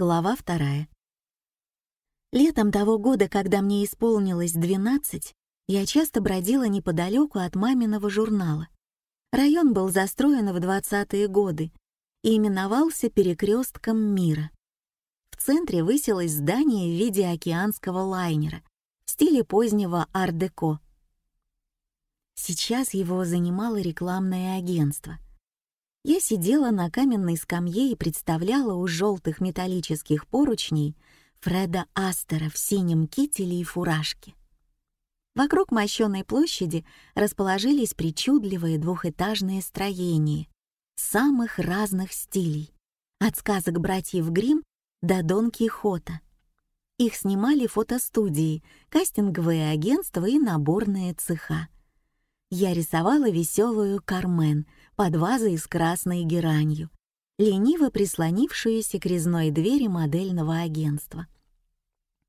Глава вторая. Летом того года, когда мне исполнилось 12, я часто бродила неподалеку от маминого журнала. Район был застроен в 20-е годы и именовался Перекрестком мира. В центре высилось здание в виде океанского лайнера в стиле позднего ар-деко. Сейчас его занимало рекламное агентство — я сидела на каменной скамье и представляла у желтых металлических поручней Фреда Астера в синем кителе и фуражке. Вокруг мощенной площади расположились причудливые двухэтажные строения самых разных стилей, от сказок братьев Гримм до Дон Кихота. Их снимали фотостудии, кастинговые агентства и наборные цеха. Я рисовала веселую Кармен — под вазой с красной геранью, лениво прислонившуюся к резной двери модельного агентства.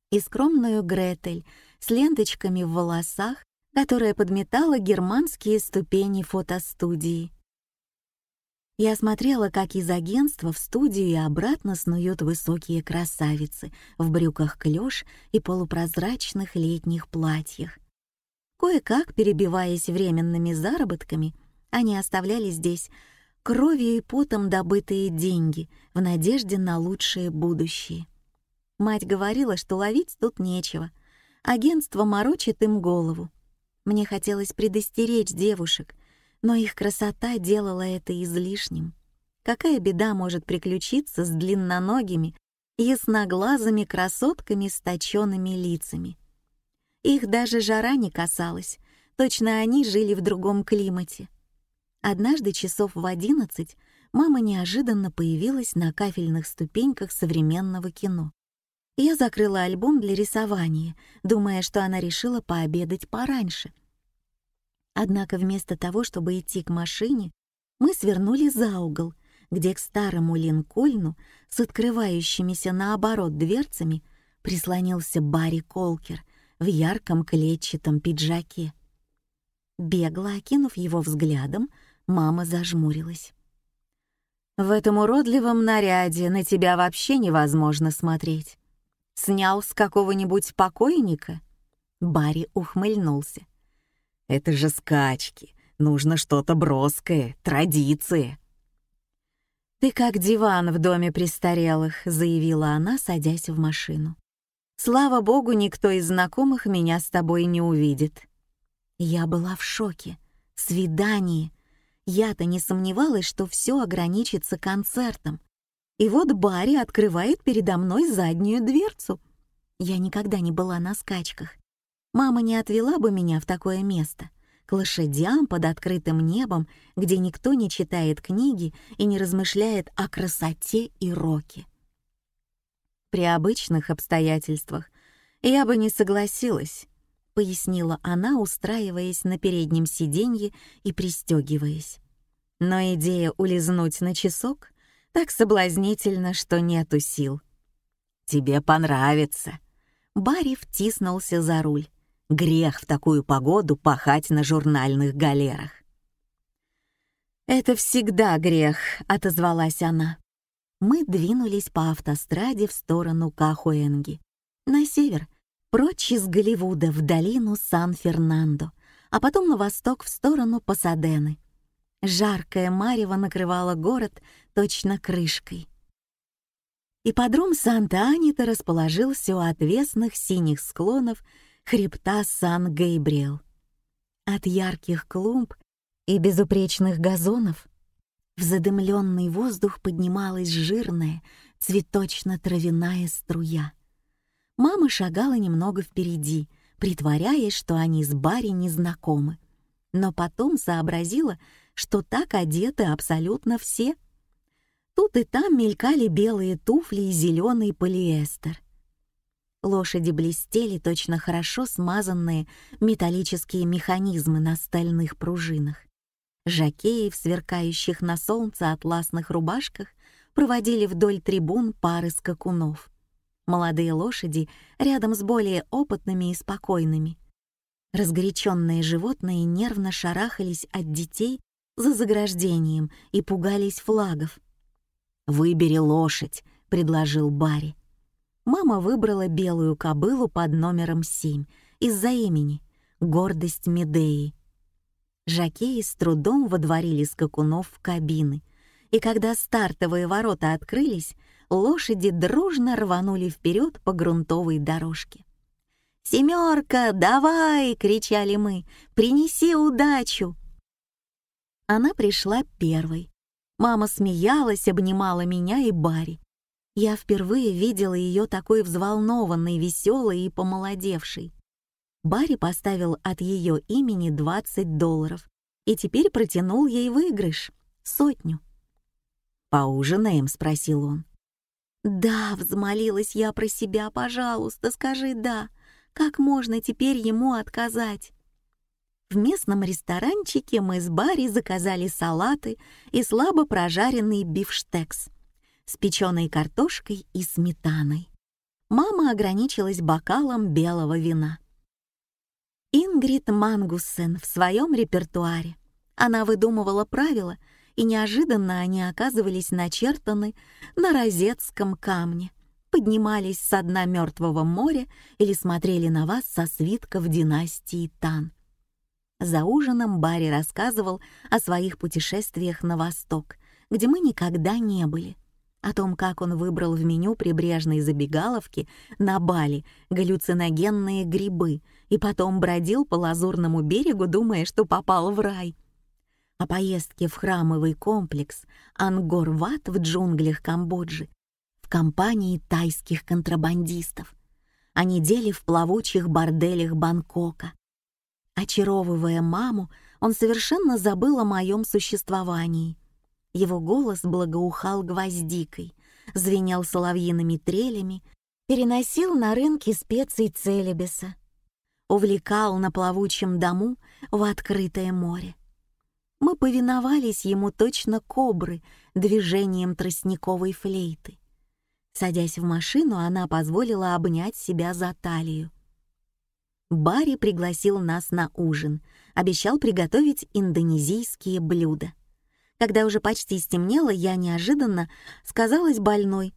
И скромную Гретель с ленточками в волосах, которая подметала германские ступени фотостудии. Я смотрела, как из агентства в студию и обратно снуют высокие красавицы в брюках клёш и полупрозрачных летних платьях. Кое-как, перебиваясь временными заработками, они оставляли здесь кровью и потом добытые деньги в надежде на лучшее будущее. Мать говорила, что ловить тут нечего. Агентство морочит им голову. Мне хотелось предостеречь девушек, но их красота делала это излишним. Какая беда может приключиться с длинноногими, ясноглазыми красотками с точёными лицами? Их даже жара не касалась, точно они жили в другом климате. Однажды часов в одиннадцать мама неожиданно появилась на кафельных ступеньках современного кино. Я закрыла альбом для рисования, думая, что она решила пообедать пораньше. Однако вместо того, чтобы идти к машине, мы свернули за угол, где к старому Линкольну с открывающимися наоборот дверцами прислонился Барри Колкер в ярком клетчатом пиджаке. Бегло окинув его взглядом, Мама зажмурилась. «В этом уродливом наряде на тебя вообще невозможно смотреть. Снял с какого-нибудь покойника?» Барри ухмыльнулся. «Это же скачки. Нужно что-то броское, традиции». «Ты как диван в доме престарелых», — заявила она, садясь в машину. «Слава богу, никто из знакомых меня с тобой не увидит». Я была в шоке. Свидание. Я-то не сомневалась, что все ограничится концертом. И вот Барри открывает передо мной заднюю дверцу. Я никогда не была на скачках. Мама не отвела бы меня в такое место, к лошадям под открытым небом, где никто не читает книги и не размышляет о красоте и роке. При обычных обстоятельствах я бы не согласилась, — пояснила она, устраиваясь на переднем сиденье и пристегиваясь. Но идея улизнуть на часок так соблазнительна, что нету сил. «Тебе понравится!» Барри втиснулся за руль. Грех в такую погоду пахать на журнальных галерах. «Это всегда грех», — отозвалась она. Мы двинулись по автостраде в сторону Кахуэнги, на север, прочь из Голливуда в долину Сан-Фернандо, а потом на восток в сторону Пасадены. Жаркое марево накрывало город точно крышкой. Ипподром Санта-Анита расположился у отвесных синих склонов хребта Сан-Гейбриэл. От ярких клумб и безупречных газонов в задымленный воздух поднималась жирная цветочно-травяная струя. Мама шагала немного впереди, притворяясь, что они с Барри не знакомы. Но потом сообразила, что так одеты абсолютно все. Тут и там мелькали белые туфли и зеленый полиэстер. Лошади блестели точно хорошо смазанные металлические механизмы на стальных пружинах. Жакеи в сверкающих на солнце атласных рубашках проводили вдоль трибун пары скакунов молодые лошади рядом с более опытными и спокойными. Разгоряченные животные нервно шарахались от детей за заграждением и пугались флагов. «Выбери лошадь», — предложил Барри. Мама выбрала белую кобылу под номером 7 из-за имени «Гордость Медеи». Жакеи с трудом водворили скакунов в кабины, и когда стартовые ворота открылись, лошади дружно рванули вперед по грунтовой дорожке. «Семерка, давай!» — кричали мы. «Принеси удачу!» Она пришла первой. Мама смеялась, обнимала меня и Барри. Я впервые видела ее такой взволнованной, веселой и помолодевшей. Барри поставил от ее имени 20 долларов и теперь протянул ей выигрыш — сотню. «Поужинаем?» — спросил он. «Да», — взмолилась я про себя, — «пожалуйста, скажи «да». Как можно теперь ему отказать?» В местном ресторанчике мы с Барри заказали салаты и слабо прожаренный бифштекс с печеной картошкой и сметаной. Мама ограничилась бокалом белого вина. Ингрид Мангуссен в своем репертуаре. Она выдумывала правила, и неожиданно они оказывались начертаны на розетском камне, поднимались со дна Мертвого моря или смотрели на вас со свитков династии Тан. За ужином Барри рассказывал о своих путешествиях на восток, где мы никогда не были, о том, как он выбрал в меню прибрежной забегаловки на Бали галлюциногенные грибы и потом бродил по лазурному берегу, думая, что попал в рай. О поездке в храмовый комплекс Ангор-Ват в джунглях Камбоджи в компании тайских контрабандистов, о неделе в плавучих борделях Бангкока. Очаровывая маму, он совершенно забыл о моем существовании его голос благоухал гвоздикой, звенел соловьиными трелями, переносил на рынки специй Целебеса, увлекал на плавучем дому в открытое море. Мы повиновались ему точно кобры движением тростниковой флейты. Садясь в машину, она позволила обнять себя за талию. Барри пригласил нас на ужин, обещал приготовить индонезийские блюда. Когда уже почти стемнело, я неожиданно сказалась больной.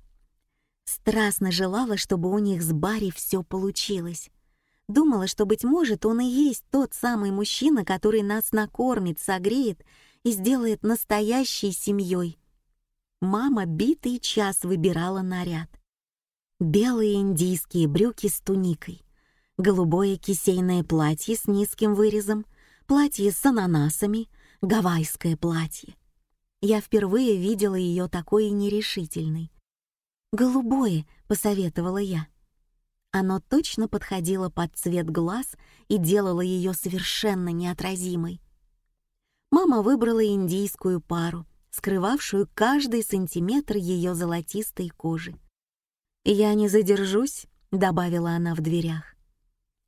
Страстно желала, чтобы у них с Барри все получилось. Думала, что, быть может, он и есть тот самый мужчина, который нас накормит, согреет и сделает настоящей семьей. Мама битый час выбирала наряд. Белые индийские брюки с туникой, голубое кисейное платье с низким вырезом, платье с ананасами, гавайское платье. Я впервые видела ее такой нерешительной. «Голубое», — посоветовала я. Оно точно подходило под цвет глаз и делало ее совершенно неотразимой. Мама выбрала индийскую пару, скрывавшую каждый сантиметр ее золотистой кожи. «Я не задержусь», — добавила она в дверях.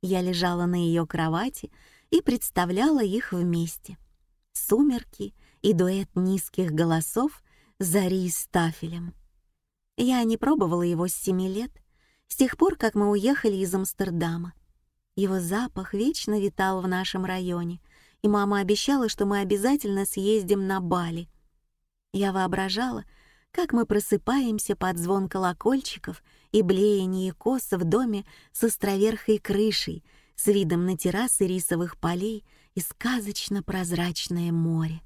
Я лежала на ее кровати и представляла их вместе. Сумерки — и дуэт низких голосов Зари с тафелем. Я не пробовала его с семи лет, с тех пор, как мы уехали из Амстердама. Его запах вечно витал в нашем районе, и мама обещала, что мы обязательно съездим на Бали. Я воображала, как мы просыпаемся под звон колокольчиков и блеяние кос в доме с островерхой крышей, с видом на террасы рисовых полей и сказочно прозрачное море.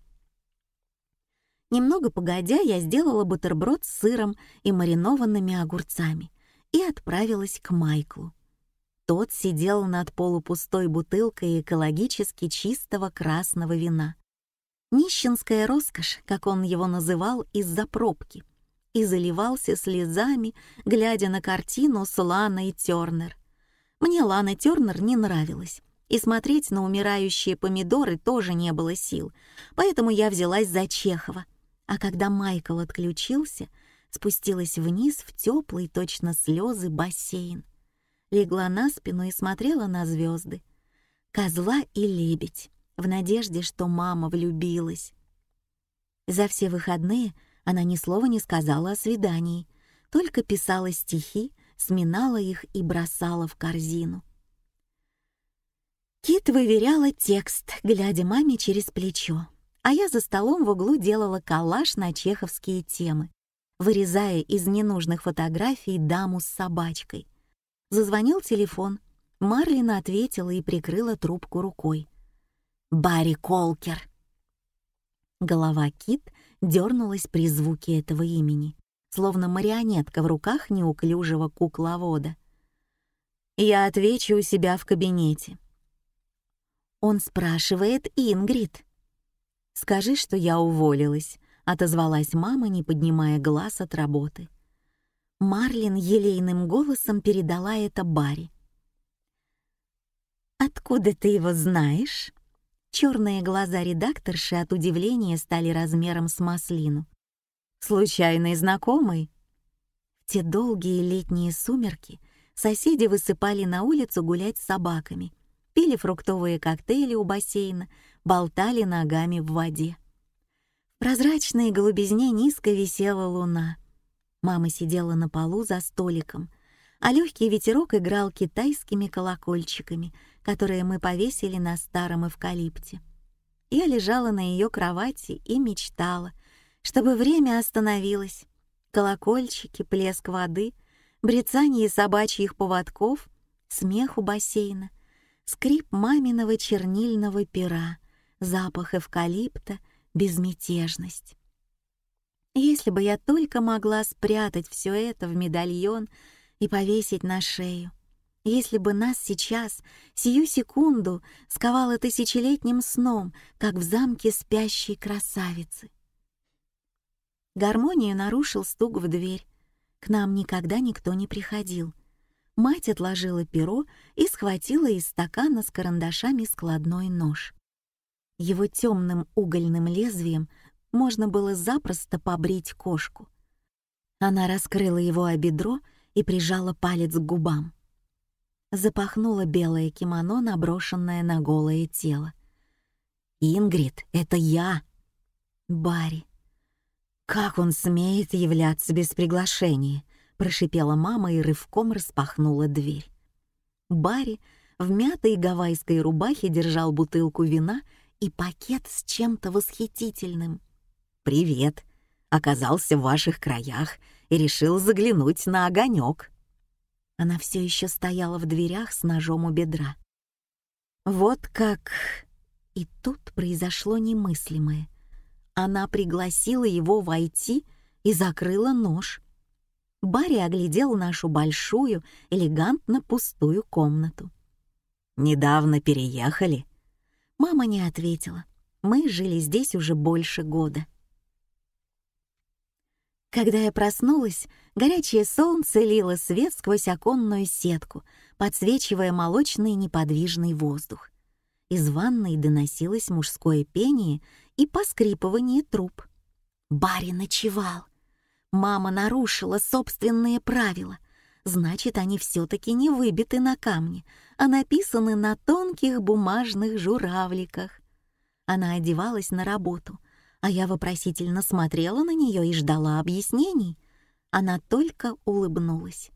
Немного погодя, я сделала бутерброд с сыром и маринованными огурцами и отправилась к Майклу. Тот сидел над полупустой бутылкой экологически чистого красного вина. Нищенская роскошь, как он его называл, из-за пробки, и заливался слезами, глядя на картину с Ланой Тернер. Мне Лана Тернер не нравилась, и смотреть на умирающие помидоры тоже не было сил, поэтому я взялась за Чехова, а когда Майкл отключился, спустилась вниз в теплый, точно слезы, бассейн. Легла на спину и смотрела на звезды. Козла и лебедь, в надежде, что мама влюбилась. За все выходные она ни слова не сказала о свидании, только писала стихи, сминала их и бросала в корзину. Кит выверяла текст, глядя маме через плечо а я за столом в углу делала коллаж на чеховские темы. вырезая из ненужных фотографий даму с собачкой. Зазвонил телефон. Марлина ответила и прикрыла трубку рукой. «Барри Колкер!» Голова Кит дернулась при звуке этого имени, словно марионетка в руках неуклюжего кукловода. «Я отвечу у себя в кабинете». Он спрашивает Ингрид. «Скажи, что я уволилась», — отозвалась мама, не поднимая глаз от работы. Марлин елейным голосом передала это Барри. «Откуда ты его знаешь?» Черные глаза редакторши от удивления стали размером с маслину. «Случайный знакомый?» В те долгие летние сумерки соседи высыпали на улицу гулять с собаками, пили фруктовые коктейли у бассейна, болтали ногами в воде. В прозрачной голубизне низко висела луна. Мама сидела на полу за столиком, а легкий ветерок играл китайскими колокольчиками — которые мы повесили на старом эвкалипте. Я лежала на ее кровати и мечтала, чтобы время остановилось. Колокольчики, плеск воды, брецание собачьих поводков, смех у бассейна, скрип маминого чернильного пера, запах эвкалипта, безмятежность. Если бы я только могла спрятать все это в медальон и повесить на шею, если бы нас сейчас, сию секунду, сковало тысячелетним сном, как в замке спящей красавицы. Гармонию нарушил стук в дверь. К нам никогда никто не приходил. Мать отложила перо и схватила из стакана с карандашами складной нож. Его темным угольным лезвием можно было запросто побрить кошку. Она раскрыла его о бедро и прижала палец к губам запахнула белое кимоно, наброшенное на голое тело. «Ингрид, это я!» «Барри!» «Как он смеет являться без приглашения?» — прошипела мама и рывком распахнула дверь. Барри в мятой гавайской рубахе держал бутылку вина и пакет с чем-то восхитительным. «Привет! Оказался в ваших краях и решил заглянуть на огонек. Она все еще стояла в дверях с ножом у бедра. Вот как... И тут произошло немыслимое. Она пригласила его войти и закрыла нож. Барри оглядел нашу большую, элегантно пустую комнату. «Недавно переехали?» Мама не ответила. Мы жили здесь уже больше года. Когда я проснулась, горячее солнце лило свет сквозь оконную сетку, подсвечивая молочный неподвижный воздух. Из ванной доносилось мужское пение и поскрипывание труб. Барри ночевал. Мама нарушила собственные правила. Значит, они все-таки не выбиты на камне, а написаны на тонких бумажных журавликах. Она одевалась на работу — а я вопросительно смотрела на нее и ждала объяснений. Она только улыбнулась.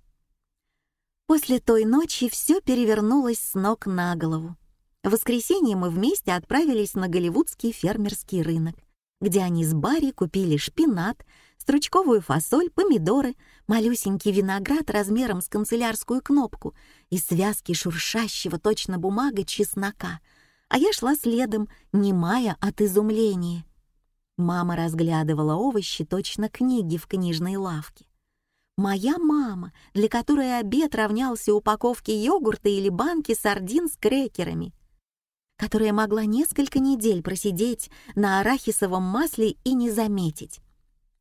После той ночи все перевернулось с ног на голову. В воскресенье мы вместе отправились на голливудский фермерский рынок, где они с Барри купили шпинат, стручковую фасоль, помидоры, малюсенький виноград размером с канцелярскую кнопку и связки шуршащего точно бумага чеснока, а я шла следом, немая от изумления. Мама разглядывала овощи точно книги в книжной лавке. Моя мама, для которой обед равнялся упаковке йогурта или банки сардин с крекерами, которая могла несколько недель просидеть на арахисовом масле и не заметить.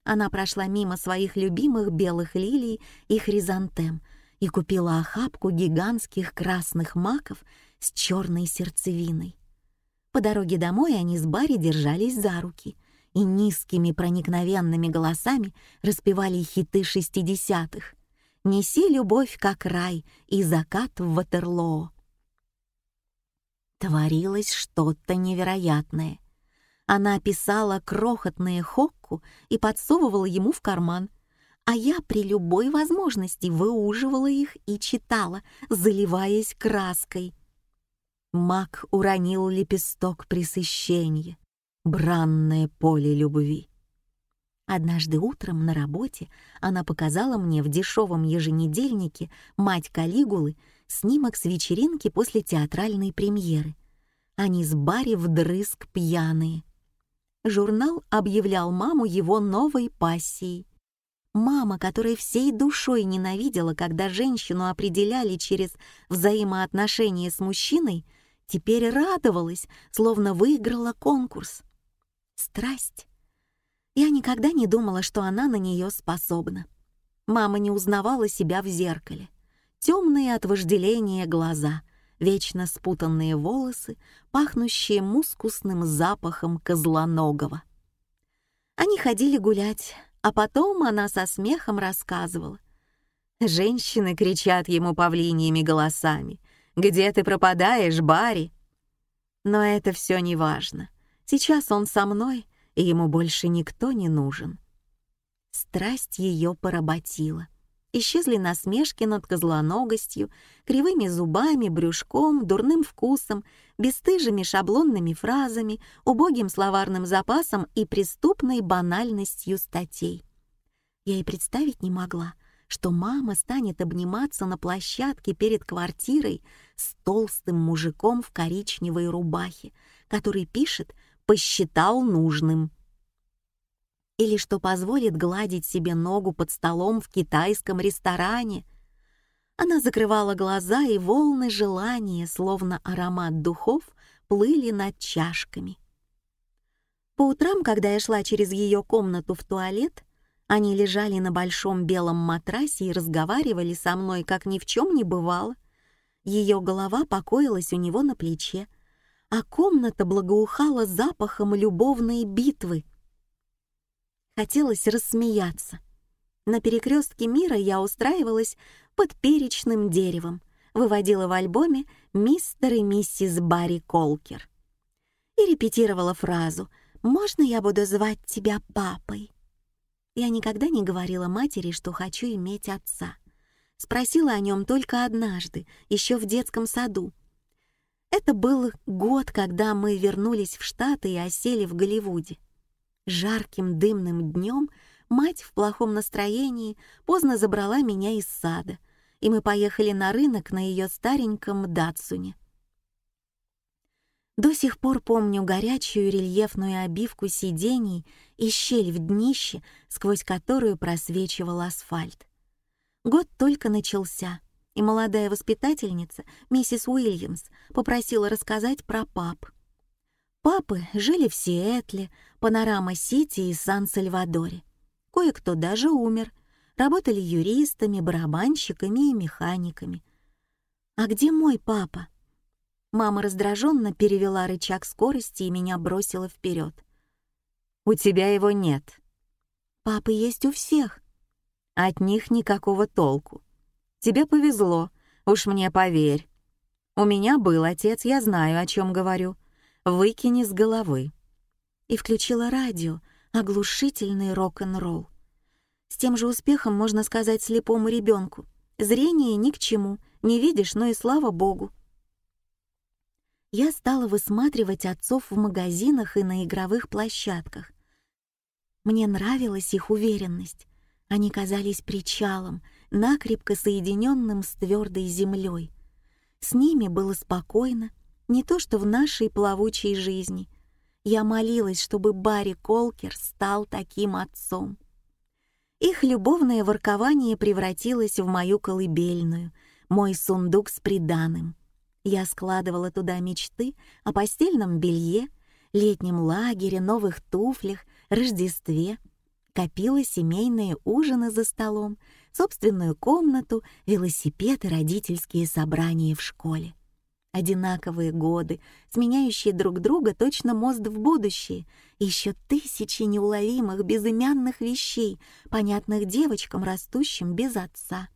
Она прошла мимо своих любимых белых лилий и хризантем и купила охапку гигантских красных маков с черной сердцевиной. По дороге домой они с Барри держались за руки — и низкими проникновенными голосами распевали хиты шестидесятых «Неси любовь, как рай» и «Закат в Ватерлоо». Творилось что-то невероятное. Она писала крохотные хокку и подсовывала ему в карман, а я при любой возможности выуживала их и читала, заливаясь краской. Мак уронил лепесток пресыщения бранное поле любви. Однажды утром на работе она показала мне в дешевом еженедельнике «Мать Калигулы» снимок с вечеринки после театральной премьеры. Они с Барри вдрызг пьяные. Журнал объявлял маму его новой пассией. Мама, которая всей душой ненавидела, когда женщину определяли через взаимоотношения с мужчиной, теперь радовалась, словно выиграла конкурс. Страсть я никогда не думала, что она на нее способна. Мама не узнавала себя в зеркале. Темные от вожделения глаза, вечно спутанные волосы, пахнущие мускусным запахом козлоногого. Они ходили гулять, а потом она со смехом рассказывала. Женщины кричат ему павлиньими голосами. «Где ты пропадаешь, Барри?» Но это все не важно. Сейчас он со мной, и ему больше никто не нужен. Страсть ее поработила. Исчезли насмешки над козлоногостью, кривыми зубами, брюшком, дурным вкусом, бесстыжими шаблонными фразами, убогим словарным запасом и преступной банальностью статей. Я и представить не могла, что мама станет обниматься на площадке перед квартирой с толстым мужиком в коричневой рубахе, который пишет посчитал нужным. Или что позволит гладить себе ногу под столом в китайском ресторане. Она закрывала глаза, и волны желания, словно аромат духов, плыли над чашками. По утрам, когда я шла через ее комнату в туалет, они лежали на большом белом матрасе и разговаривали со мной, как ни в чем не бывало. Ее голова покоилась у него на плече, а комната благоухала запахом любовной битвы. Хотелось рассмеяться. На перекрестке мира я устраивалась под перечным деревом, выводила в альбоме «Мистер и миссис Барри Колкер» и репетировала фразу «Можно я буду звать тебя папой?» Я никогда не говорила матери, что хочу иметь отца. Спросила о нем только однажды, еще в детском саду, это был год, когда мы вернулись в Штаты и осели в Голливуде. Жарким дымным днем мать в плохом настроении поздно забрала меня из сада, и мы поехали на рынок на ее стареньком Датсуне. До сих пор помню горячую рельефную обивку сидений и щель в днище, сквозь которую просвечивал асфальт. Год только начался, и молодая воспитательница, миссис Уильямс, попросила рассказать про пап. Папы жили в Сиэтле, Панорама-Сити и Сан-Сальвадоре. Кое-кто даже умер, работали юристами, барабанщиками и механиками. «А где мой папа?» Мама раздраженно перевела рычаг скорости и меня бросила вперед. «У тебя его нет». «Папы есть у всех». «От них никакого толку. Тебе повезло, уж мне поверь. У меня был отец, я знаю, о чем говорю. Выкини с головы. И включила радио, оглушительный рок-н-ролл. С тем же успехом можно сказать слепому ребенку. Зрение ни к чему, не видишь, но и слава богу. Я стала высматривать отцов в магазинах и на игровых площадках. Мне нравилась их уверенность. Они казались причалом, накрепко соединенным с твердой землей. С ними было спокойно, не то что в нашей плавучей жизни. Я молилась, чтобы Барри Колкер стал таким отцом. Их любовное воркование превратилось в мою колыбельную, мой сундук с приданым. Я складывала туда мечты о постельном белье, летнем лагере, новых туфлях, Рождестве — копила семейные ужины за столом, собственную комнату, велосипед и родительские собрания в школе. Одинаковые годы, сменяющие друг друга точно мост в будущее, еще тысячи неуловимых безымянных вещей, понятных девочкам, растущим без отца.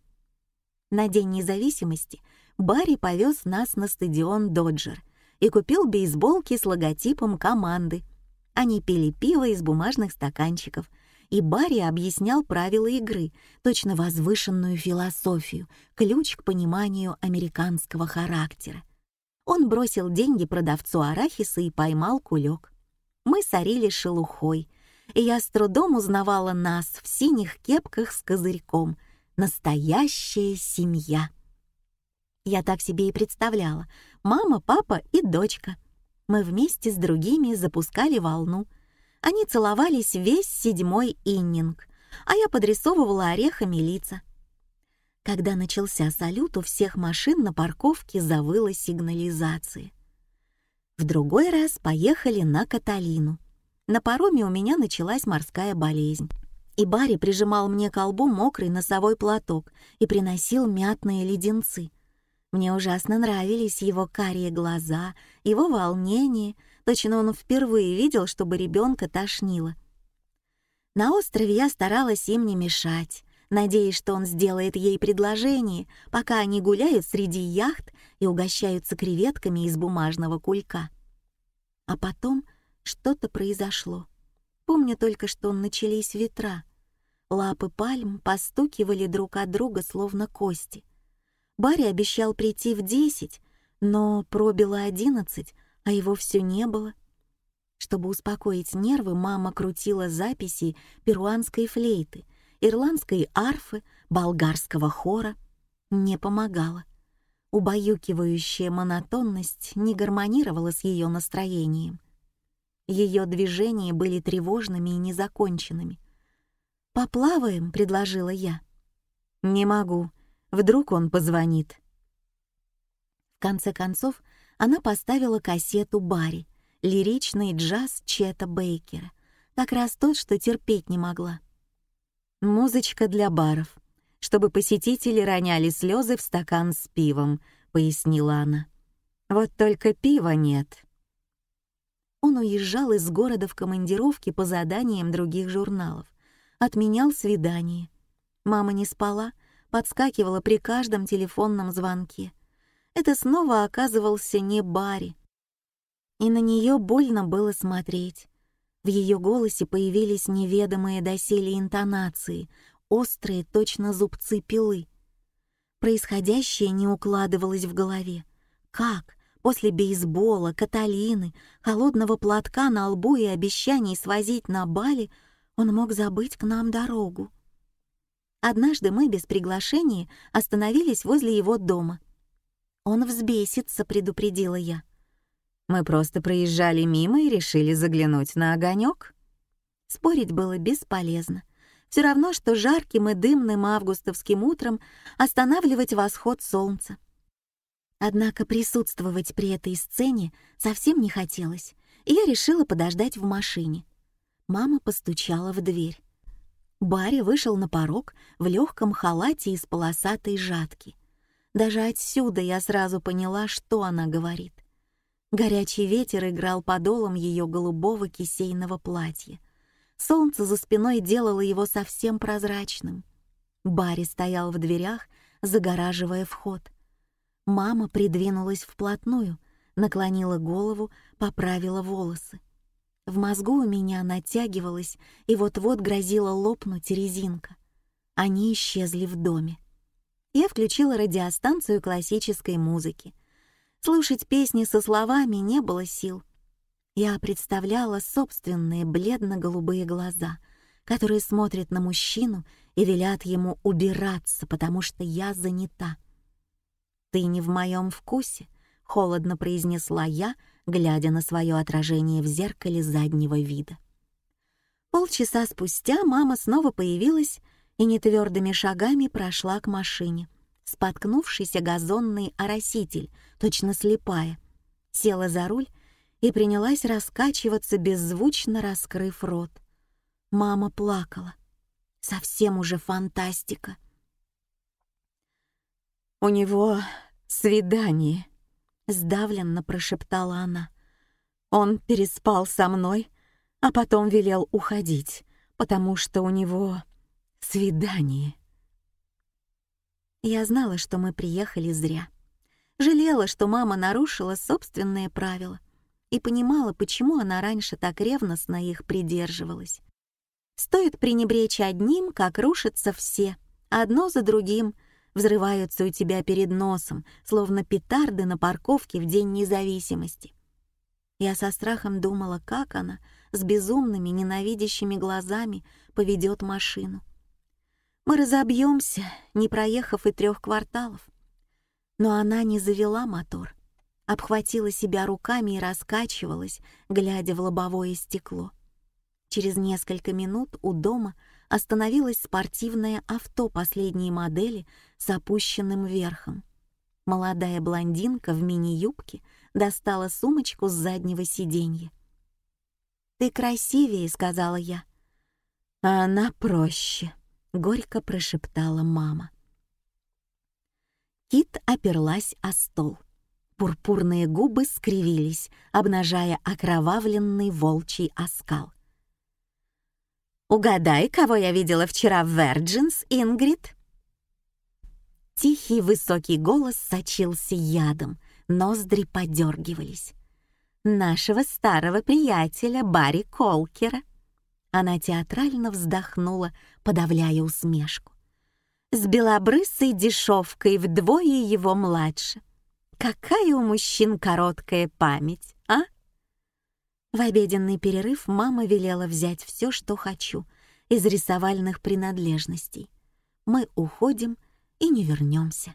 На День независимости Барри повез нас на стадион «Доджер» и купил бейсболки с логотипом команды. Они пили пиво из бумажных стаканчиков, и Барри объяснял правила игры, точно возвышенную философию, ключ к пониманию американского характера. Он бросил деньги продавцу арахиса и поймал кулек. Мы сорили шелухой. и я с трудом узнавала нас в синих кепках с козырьком. Настоящая семья. Я так себе и представляла. Мама, папа и дочка. Мы вместе с другими запускали волну. Они целовались весь седьмой иннинг, а я подрисовывала орехами лица. Когда начался салют, у всех машин на парковке завыла сигнализация. В другой раз поехали на Каталину. На пароме у меня началась морская болезнь. И Барри прижимал мне к колбу мокрый носовой платок и приносил мятные леденцы. Мне ужасно нравились его карие глаза, его волнение. Точно он впервые видел, чтобы ребенка тошнило. На острове я старалась им не мешать, надеясь, что он сделает ей предложение, пока они гуляют среди яхт и угощаются креветками из бумажного кулька. А потом что-то произошло. Помню только, что начались ветра. Лапы пальм постукивали друг от друга, словно кости. Барри обещал прийти в десять, но пробило одиннадцать, а его все не было. Чтобы успокоить нервы, мама крутила записи перуанской флейты — ирландской арфы, болгарского хора. Не помогала. Убаюкивающая монотонность не гармонировала с ее настроением. Ее движения были тревожными и незаконченными. «Поплаваем», — предложила я. «Не могу. Вдруг он позвонит». В конце концов, она поставила кассету Барри, лиричный джаз Чета Бейкера, как раз тот, что терпеть не могла. «Музычка для баров, чтобы посетители роняли слезы в стакан с пивом», — пояснила она. «Вот только пива нет». Он уезжал из города в командировке по заданиям других журналов, отменял свидание. Мама не спала, подскакивала при каждом телефонном звонке. Это снова оказывался не Барри. И на нее больно было смотреть. В ее голосе появились неведомые доселе интонации, острые точно зубцы пилы. Происходящее не укладывалось в голове. Как? После бейсбола, Каталины, холодного платка на лбу и обещаний свозить на Бали он мог забыть к нам дорогу. Однажды мы без приглашения остановились возле его дома. «Он взбесится», — предупредила я. Мы просто проезжали мимо и решили заглянуть на огонек. Спорить было бесполезно. Все равно, что жарким и дымным августовским утром останавливать восход солнца. Однако присутствовать при этой сцене совсем не хотелось, и я решила подождать в машине. Мама постучала в дверь. Барри вышел на порог в легком халате из полосатой жатки. Даже отсюда я сразу поняла, что она говорит. Горячий ветер играл подолом ее голубого кисейного платья. Солнце за спиной делало его совсем прозрачным. Барри стоял в дверях, загораживая вход. Мама придвинулась вплотную, наклонила голову, поправила волосы. В мозгу у меня натягивалась и вот-вот грозила лопнуть резинка. Они исчезли в доме. Я включила радиостанцию классической музыки — Слушать песни со словами не было сил. Я представляла собственные бледно-голубые глаза, которые смотрят на мужчину и велят ему убираться, потому что я занята. «Ты не в моем вкусе», — холодно произнесла я, глядя на свое отражение в зеркале заднего вида. Полчаса спустя мама снова появилась и нетвердыми шагами прошла к машине — споткнувшийся газонный ороситель, точно слепая, села за руль и принялась раскачиваться, беззвучно раскрыв рот. Мама плакала. Совсем уже фантастика. «У него свидание», — сдавленно прошептала она. «Он переспал со мной, а потом велел уходить, потому что у него свидание». Я знала, что мы приехали зря. Жалела, что мама нарушила собственные правила и понимала, почему она раньше так ревностно их придерживалась. Стоит пренебречь одним, как рушатся все, одно за другим, взрываются у тебя перед носом, словно петарды на парковке в День независимости. Я со страхом думала, как она, с безумными ненавидящими глазами поведет машину. Мы разобьемся, не проехав и трех кварталов. Но она не завела мотор, обхватила себя руками и раскачивалась, глядя в лобовое стекло. Через несколько минут у дома остановилось спортивное авто последней модели с опущенным верхом. Молодая блондинка в мини-юбке достала сумочку с заднего сиденья. «Ты красивее», — сказала я. «А она проще», — горько прошептала мама. Кит оперлась о стол. Пурпурные губы скривились, обнажая окровавленный волчий оскал. «Угадай, кого я видела вчера в Верджинс, Ингрид?» Тихий высокий голос сочился ядом, ноздри подергивались. «Нашего старого приятеля Барри Колкера». Она театрально вздохнула, подавляя усмешку. «С белобрысой дешевкой вдвое его младше. Какая у мужчин короткая память, а?» В обеденный перерыв мама велела взять все, что хочу, из рисовальных принадлежностей. Мы уходим и не вернемся.